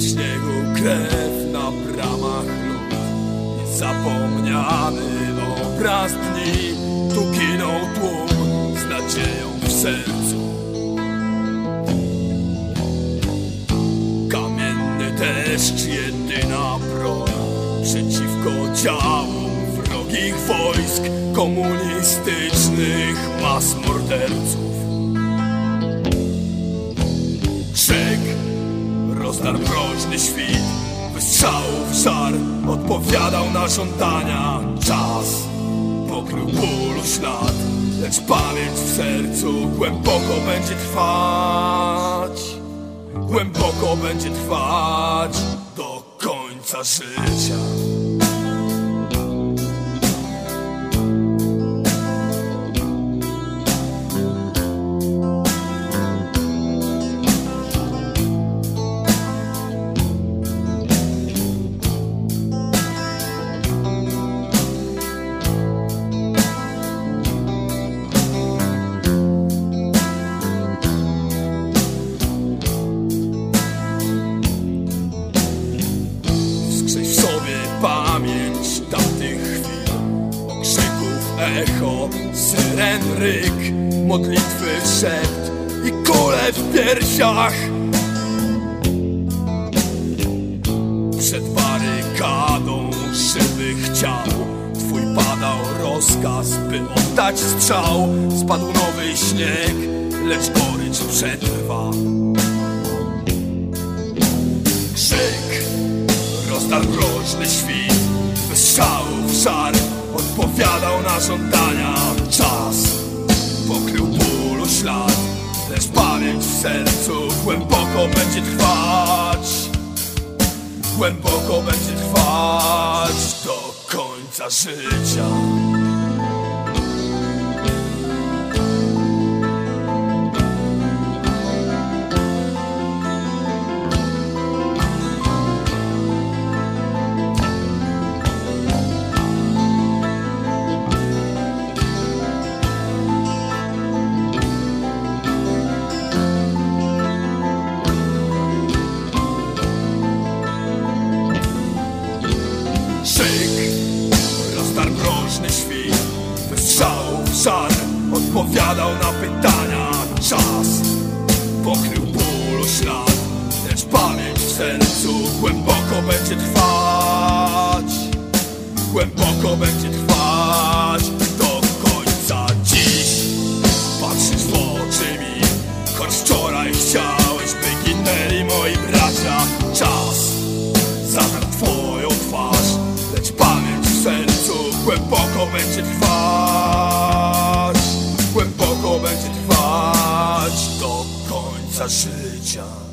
Śniegu krew, na bramach lód Niezapomniany obraz dni. Tu ginął tłum z nadzieją w sercu. Kamienny deszcz, jedyna broń Przeciwko działom wrogich wojsk Komunistycznych mas morderców rozdarł mroźny świt Wystrzałów żar odpowiadał na żądania. Czas pokrył bólu ślad Lecz pamięć w sercu głęboko będzie trwać. Głęboko będzie trwać do końca życia echo, syren ryk Modlitwy szept i kule w piersiach. Przed barykadą żywych ciał Twój padał rozkaz, by oddać strzał. Spadł nowy śnieg, lecz gorycz przetrwa. Krzyk rozdarł mroźny świt Wystrzałów żar odpowiadał na żądania. Czas pokrył bólu ślad. Lecz pamięć w sercu głęboko będzie trwać. Głęboko będzie trwać do końca życia Żar odpowiadał na pytania. Czas pokrył bólu ślad Lecz pamięć w sercu głęboko będzie trwać. Głęboko będzie trwać Głęboko będzie trwać do końca życia